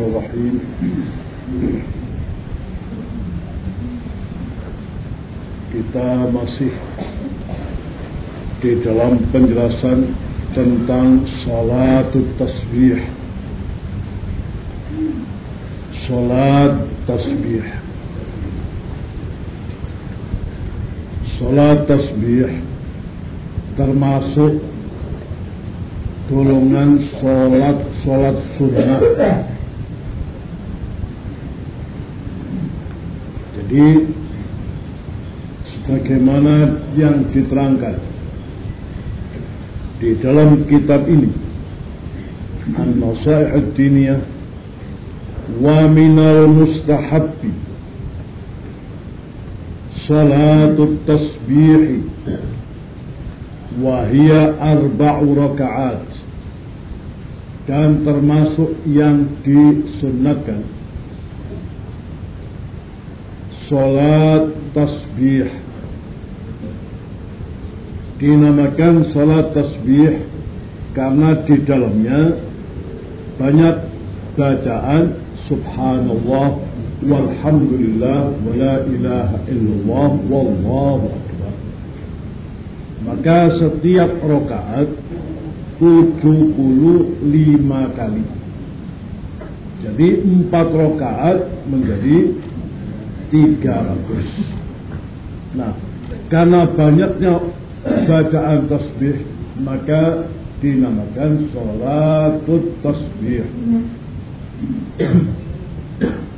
Bismillahirrahmanirrahim. Kita masih di dalam penjelasan tentang salat tasbih. Salat tasbih. Salat tasbih termasuk golongan sholat sholat sunnah. Jadi sebagaimana yang diterangkan di dalam kitab ini An-Nasaih ad-Diniyah wa minal mustahabbi salatut tasbih wahia arba'u rakaat dan termasuk yang disunatkan salat tasbih dinamakan salat tasbih karena di dalamnya banyak bacaan subhanallah walhamdulillah wala ilaha illallah wallahu akbar maka setiap rokaat 75 kali. Jadi empat rakaat menjadi 300. Nah, karena banyaknya bacaan tasbih, maka dinamakan sholatut tasbih.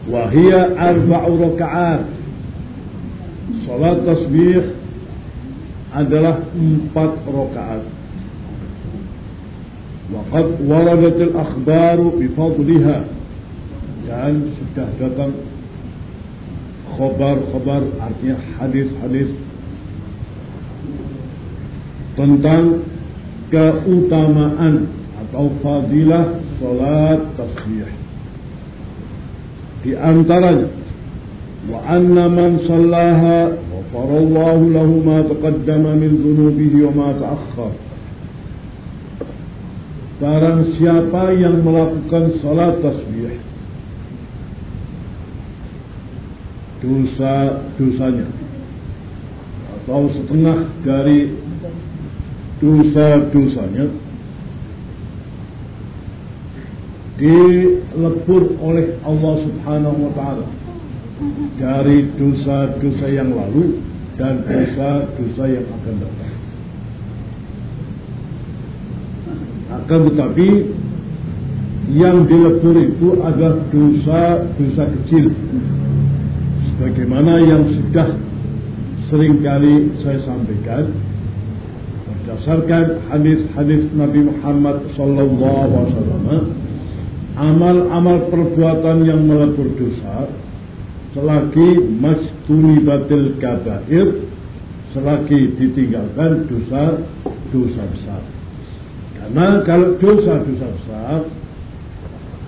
Wahia arba'u rakaat. Salat tasbih adalah empat rakaat. وقد وردت الأخبار بفضلها dan sudah datang khabar-khabar artinya hadis-hadis tentang keutamaan atau fadilah salat tasbih. Di antaranya wa anna man sallaha ghafara Allah lahu ma taqaddama min dhunubihi wa ma ta'akhkhara Barang siapa yang melakukan salat tasbih dosa-dosanya atau setengah dari dosa-dosanya dilebur oleh Allah Subhanahu wa taala dari dosa-dosa yang lalu dan dosa-dosa yang akan datang. Akan tetapi yang dilebur itu adalah dosa-dosa kecil. Sebagaimana yang sudah sering kali saya sampaikan berdasarkan hadis-hadis Nabi Muhammad wasallam amal-amal perbuatan yang melebur dosa selagi mastuni batil kabair selagi ditinggalkan dosa dosa besar. Karena kalau dosa-dosa besar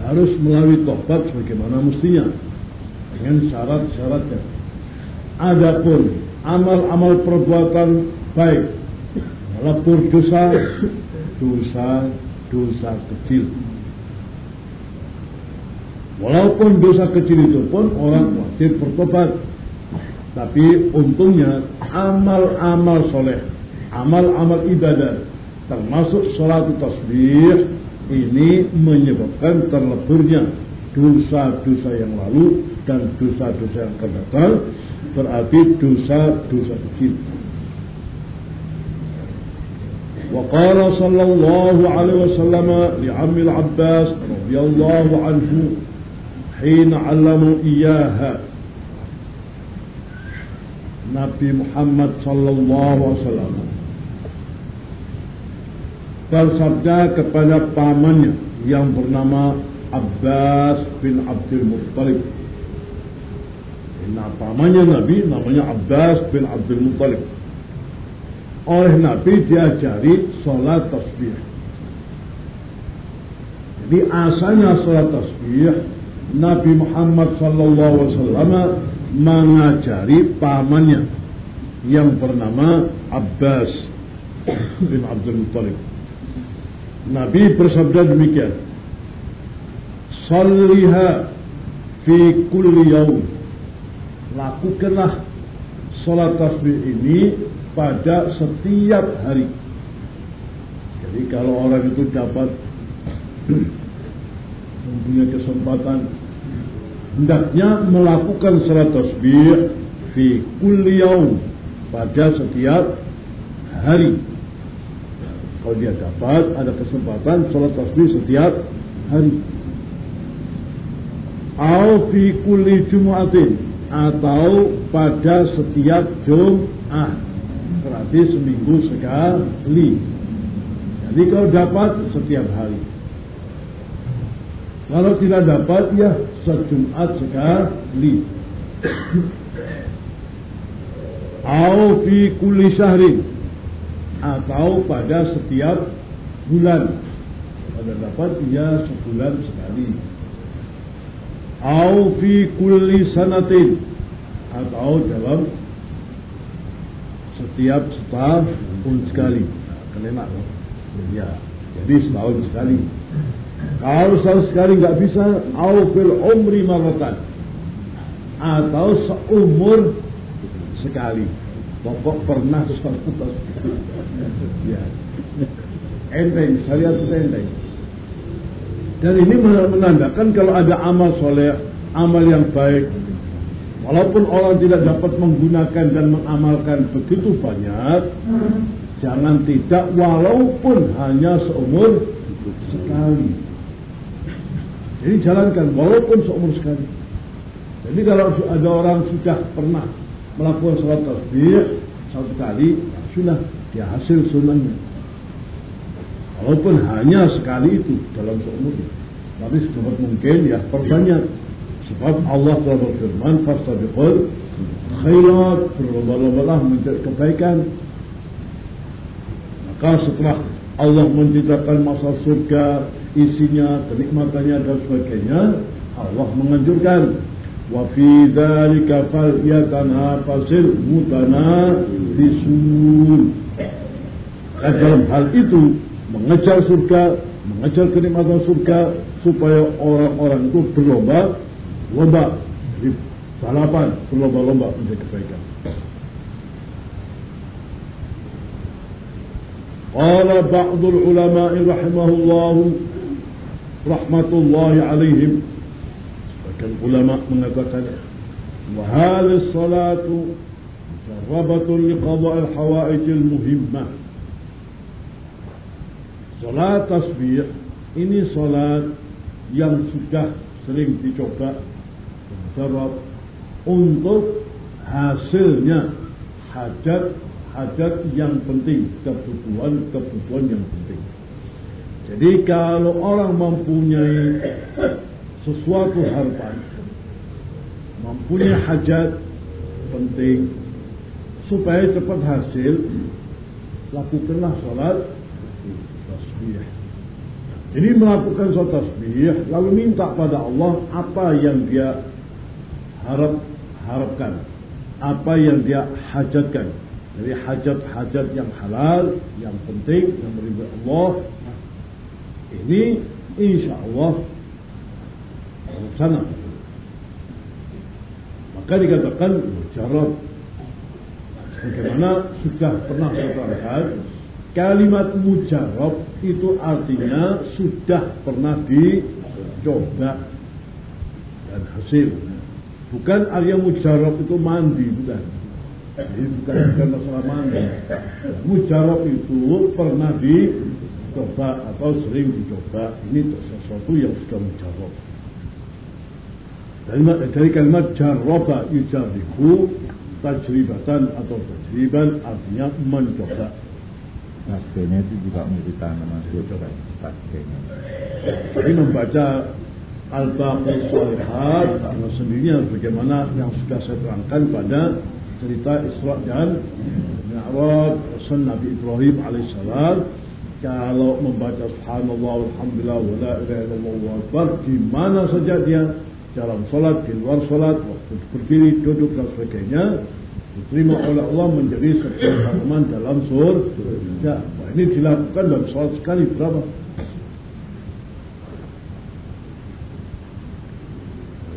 harus melalui tobat sebagaimana mestinya dengan syarat-syaratnya. Adapun amal-amal perbuatan baik melebur dosa, dosa-dosa kecil. Walaupun dosa kecil itu pun orang wajib bertobat. Tapi untungnya amal-amal soleh, amal-amal ibadah termasuk sholat tasbih ini menyebabkan terleburnya dosa-dosa yang lalu dan dosa-dosa yang akan datang berarti dosa-dosa kecil. وقال صلى الله عليه وسلم لعم العباس رضي الله عنه حين علموا إياها Nabi Muhammad sallallahu alaihi wasallam bersabda kepada pamannya yang bernama Abbas bin Abdul Muttalib. Nah, Nabi namanya Abbas bin Abdul Muttalib. Oleh Nabi diajari sholat tasbih. Jadi asalnya sholat tasbih Nabi Muhammad sallallahu alaihi wasallam mengajari pamannya yang bernama Abbas bin Abdul Muttalib. Nabi bersabda demikian. Salliha fi kulli yaum. Lakukanlah salat tasbih ini pada setiap hari. Jadi kalau orang itu dapat mempunyai kesempatan hendaknya melakukan salat tasbih fi kulli pada setiap hari. Kalau dia dapat ada kesempatan salat tasbih setiap hari. Au fi kulli Jum'atin atau pada setiap Jum'ah. Berarti seminggu sekali. Jadi kalau dapat setiap hari. Kalau tidak dapat ya sejumat sekali. Au fi kulli syahrin atau pada setiap bulan. Pada dapat ya sebulan sekali au fi kulli sanatin atau dalam setiap setahun sekali kelima ya jadi setahun sekali kalau setahun sekali nggak bisa au fil umri maratan atau seumur sekali pokok pernah satu ya enteng syariat itu enteng dan ini menandakan kalau ada amal soleh, amal yang baik, walaupun orang tidak dapat menggunakan dan mengamalkan begitu banyak, jangan tidak walaupun hanya seumur sekali. Jadi jalankan walaupun seumur sekali. Jadi kalau ada orang sudah pernah melakukan sholat tasbih satu kali, ya sudah dia hasil sunnahnya. Walaupun hanya sekali itu dalam seumurnya. Tapi sedapat mungkin ya perbanyak. Sebab Allah telah berfirman, Fastabiqul khairat, berlomba-lombalah mencari kebaikan. Maka setelah Allah menceritakan masa surga, isinya, kenikmatannya dan sebagainya, Allah menganjurkan wa fi dzalika falyatanafasil mutanafisun. Dalam hal itu mengejar surga, mengejar kenikmatan surga supaya orang-orang itu berlomba lomba di balapan berlomba-lomba menjadi kebaikan. Qala ba'dul ulama'i rahimahullah rahmatullahi alaihim sebagian ulama mengatakan hadhihi salatu jarrabatun liqada' al-hawaij al-muhimmah Salat tasbih ini salat yang sudah sering dicoba Mujarab untuk hasilnya. Hajat hajat yang penting kebutuhan kebutuhan yang penting. Jadi kalau orang mempunyai sesuatu harapan mempunyai hajat penting supaya cepat hasil lakukanlah salat tasbih. Jadi melakukan sholat tasbih lalu minta pada Allah apa yang dia harap harapkan, apa yang dia hajatkan. Jadi hajat-hajat yang halal, yang penting, yang meridai Allah. Ini insya Allah sana. Maka dikatakan mujarab. Bagaimana sudah pernah saya terangkan Kalimat mujarab itu artinya sudah pernah dicoba dan hasil. Bukan artinya mujarab itu mandi, bukan. Jadi bukan, bukan masalah mandi. Mujarab itu pernah dicoba atau sering dicoba. Ini sesuatu yang sudah mujarab. Dari, dari kalimat jarroba yujariku tajribatan atau tajriban artinya mencoba tasbihnya itu juga menjadi tanaman surga tasbihnya jadi membaca Al-Baqir Salihat dengan sendirinya bagaimana yang sudah saya terangkan pada cerita Isra dan Mi'raj Rasul Nabi Ibrahim alaihissalam kalau membaca subhanallah alhamdulillah wa la ilaha illallah akbar di mana saja dia dalam salat di luar salat waktu berdiri duduk dan sebagainya diterima oleh Allah menjadi sebuah tanaman dalam surga. Nah, ini dilakukan dalam sholat sekali berapa?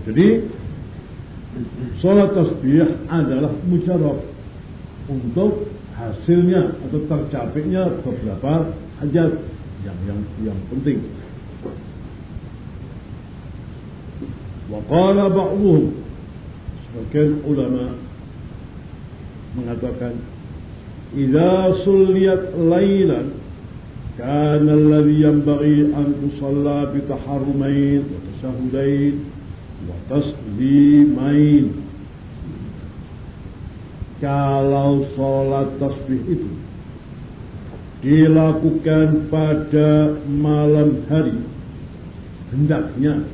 Jadi sholat tasbih adalah mujarab untuk hasilnya atau tercapainya beberapa hajat yang yang yang penting. Waqala ba'dhum sebagian ulama mengatakan idza sulliyat lailan kana alladhi yanbaghi an tusalla bi taharrumain wa tashahudain wa taslimain kalau sholat tasbih itu dilakukan pada malam hari hendaknya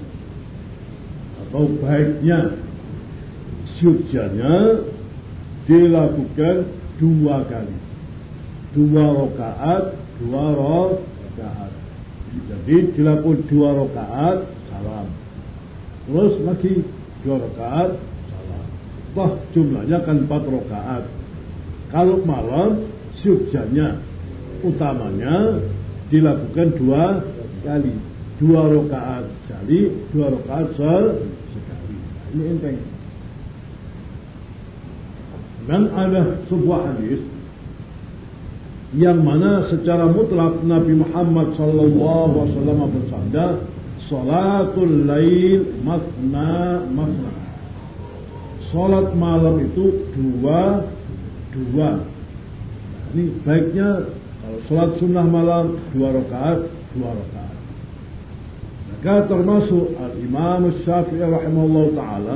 atau baiknya syukjanya dilakukan dua kali. Dua rakaat dua rakaat. Jadi dilakukan dua rakaat salam. Terus lagi dua rakaat salam. Wah jumlahnya kan empat rakaat. Kalau malam syukjanya utamanya dilakukan dua kali. Dua rakaat sekali dua rakaat sekali. Ini enteng dan ada sebuah hadis yang mana secara mutlak Nabi Muhammad sallallahu alaihi wasallam bersabda salatul lail masna masna. Salat malam itu dua dua. Ini baiknya kalau salat sunnah malam dua rakaat dua rakaat. Maka termasuk al Imam Syafi'i rahimahullah taala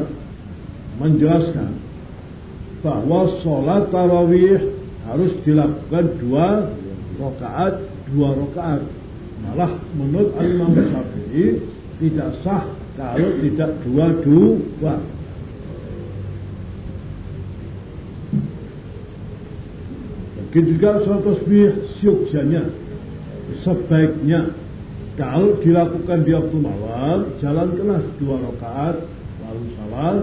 menjelaskan bahwa sholat tarawih harus dilakukan dua rakaat dua rakaat. Malah menurut Imam Syafi'i tidak sah kalau tidak dua dua Begitu juga sholat tasbih syukjanya sebaiknya. Kalau dilakukan di waktu malam jalan kelas dua rakaat lalu salam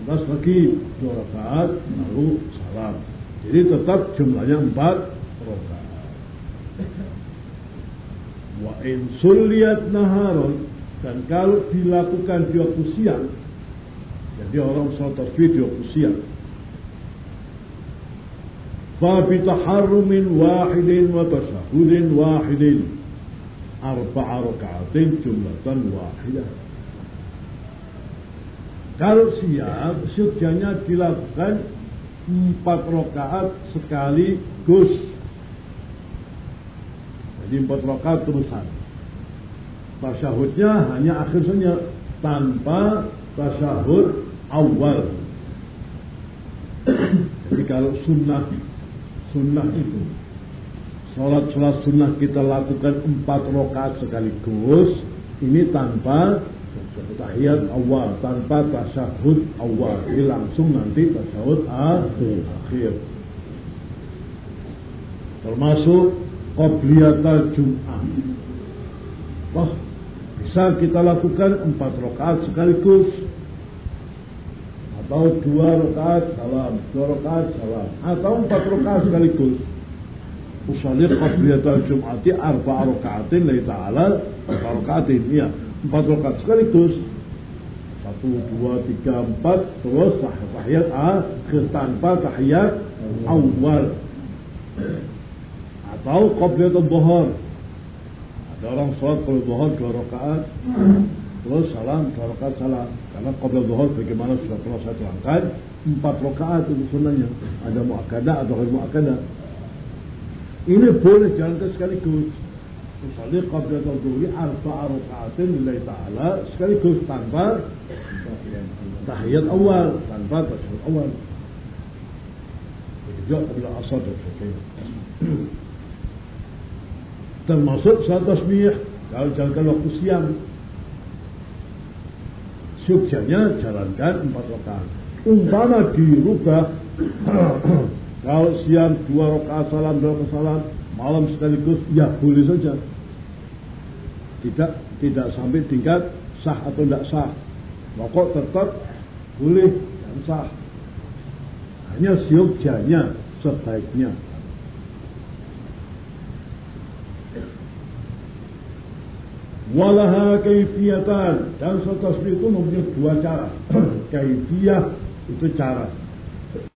lantas lagi dua rakaat lalu salam. Jadi tetap jumlahnya empat rakaat. Wa in sulliyat naharon dan kalau dilakukan di waktu siang, jadi orang sholat tasbih di waktu siang. Fabi taharrumin wahidin wa tashahudin wahidin arba'a raka'atin jumlatan wahidah kalau siang sujanya dilakukan empat rakaat sekaligus. Jadi empat rakaat terusan. Tasyahudnya hanya akhir saja tanpa tasyahud awal. Jadi kalau sunnah sunnah itu sholat sholat sunnah kita lakukan empat rakaat sekaligus ini tanpa tahiyat awal tanpa tasyahud awal. Ini langsung nanti tasyahud akhir. Termasuk qobliyatul jum'ah. Wah bisa kita lakukan empat rakaat sekaligus. Atau dua rakaat salam dua rakaat salam. Atau empat rakaat sekaligus. Usalli qabliyatul jum'ati arba'a rakaatin lillahi ta'ala arba'a rakaatin iya empat rakaat sekaligus. Satu dua tiga empat. Terus tahiyat akhir tanpa tahiyat awal. Atau qabliyat dhuhur ada orang sholat kalau dhuhur dua rakaat. Terus salam dua rakaat salam. Karena qabliyat dhuhur bagaimana sudah pernah saya terangkan empat rakaat itu sunnahnya. Ada muakkadah atau muakkadah. Ini boleh jalankan sekaligus Usalli qabla tadhuri arba'a raka'atin lillahi ta'ala sekaligus tanpa tahiyat awal, tanpa tasyahud awal. Juga qabla asar dan sebagainya. Termasuk saat tasbih kalau jalankan waktu siang. Syukjanya jalankan empat rakaat. Umpama dirubah kalau siang dua rakaat salam, dua rakaat salam, malam sekaligus ya boleh saja. Tidak tidak sampai tingkat sah atau tidak sah. Pokok tetap boleh dan sah. Hanya siogjanya sebaiknya. Walaha kaifiyatan. Dan tasbih itu mempunyai dua cara. Kaifiyah itu cara.